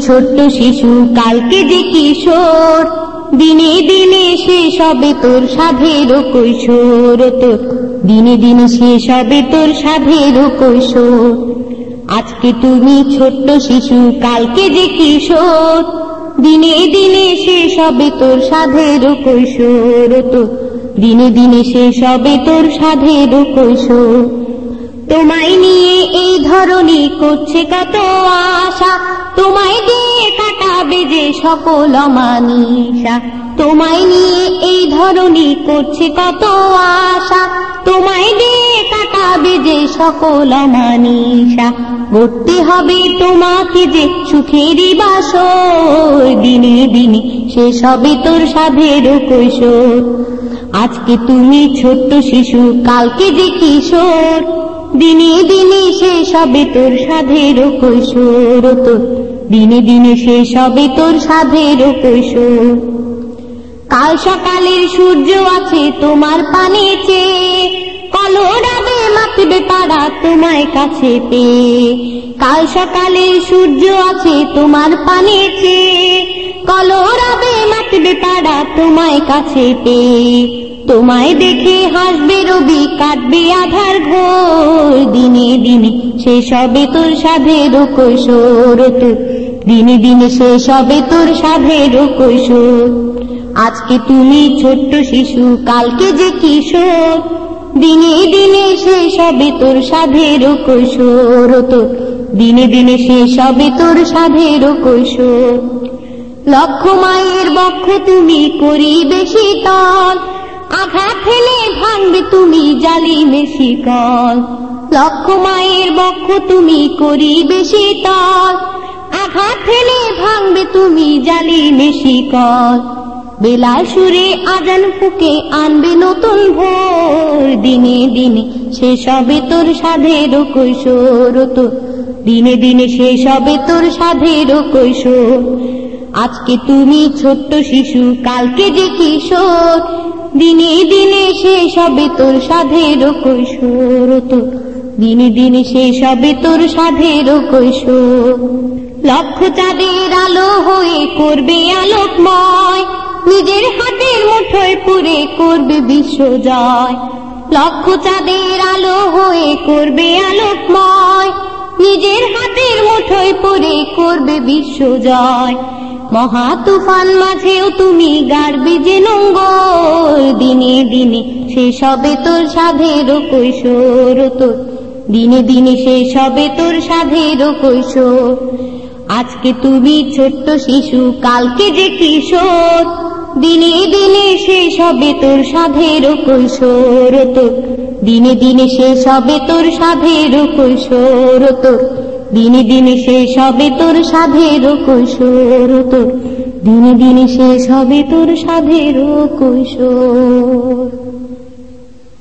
ছোট্ট শিশু, কালকে যে কিশোর দিনে দিনে শেষ হবে তোর সাধের কৈশোর তোর দিনে দিনে শেষ হবে তোর সাধের কৈশোর। আজকে তুমি ছোট্ট শিশু, কালকে যে কিশোর দিনে দিনে সে হবে তোর সাধের কৈশোর তোর দিনে দিনে সে সবে তোর সাধের কৈশোর। তোমায় নিয়ে করছে কত আশা। তোমায় দিয়ে কাটাবে যে সকল মানিসা তোমায় নিয়ে এই ধরনী করছে কত আশা। তোমায় দিয়ে কাটাবে যে সকল মানিসা গড়তে হবে তোমাকে যে সুখেরই বাসর। দিনে দিনে সে হবে তোর সাধের কৈশোর। আজকে তুমি ছোট্ট শিশু, কালকে যে কিশোর। দিনে দিনে শেষ হবে তোর সাধের কৈশোর তোর দিনে দিনে শেষ হবে তোর সাধের কৈশোর। কাল সকালের সূর্য আছে তোমার পানে চেয়ে। কলরাবে মাতবে তারা তোমায় কাছে পেয়ে। কাল সকালের সূর্য আছে তোমার পানে চেয়ে। কলরাবে মাতবে তারা তোমায় কাছে পেয়ে। তোমায় দেখে হাসবে রবি, কাটবে আধার ঘোর। দিনে দিনে শেষ হবে তোর সাধের কৈশোর দিনে দিনে শেষ সবে তোর সাধের কৈশোর আজকে তুমি ছোট্ট শিশু, কালকে যে কিশোর। দিনে দিনে শেষ হবে তোর সাধের কৈশোর দিনে দিনে শেষ হবে তোর সাধের কৈশোর লক্ষ মায়ের বক্ষ তুমি করিবে শীতল। আঘাত ফেলে ভাঙবে তুমি জালি মেশি কল লক্ষ মায়ের বক্ষ তুমি করিবে শীতল আঘাত ফেলে ভাঙবে তুমি জালি মেশি কল বেলা সুরে আজান ফুকে আনবে নতুন ভোর। দিনে দিনে শেষ হবে তোর সাধের কৈশোর তো। দিনে দিনে শেষ হবে তোর সাধের কৈশোর। আজকে তুমি ছোট্ট শিশু, কালকে যে কিশোর। দিনে দিনে শেষ হবে তোর সাধের কৈশোর তো। দিনে দিনে শেষ হবে তোর সাধের কৈশোর। লক্ষ চাঁদের আলো হয়ে করবে আলোকময়। নিজের হাতের মুঠোয় পুরে করবে বিশ্বজয় লক্ষ চাঁদের আলো হয়ে করবে আলোকময়। নিজের হাতের মুঠোয় পুরে করবে বিশ্ব জয়। মহা তুফান মাঝেও তুমি গাড়বে যে নোঙ্গর। দিনে দিনে শেষ হবে তোর সাধের কৈশোর তোর দিনে দিনে শেষ হবে তোর সাধের কৈশোর। আজকে তুমি ছোট্ট শিশু, কালকে যে কিশোর। দিনে দিনে শেষ হবে তোর সাধের কৈশোর তোর দিনে দিনে শেষ হবে তোর সাধের কৈশোর তোর দিনে দিনে শেষ হবে তোর সাধের কৈশোর তোর। দিনে দিনে শেষ হবে তোর সাধের কৈশোর।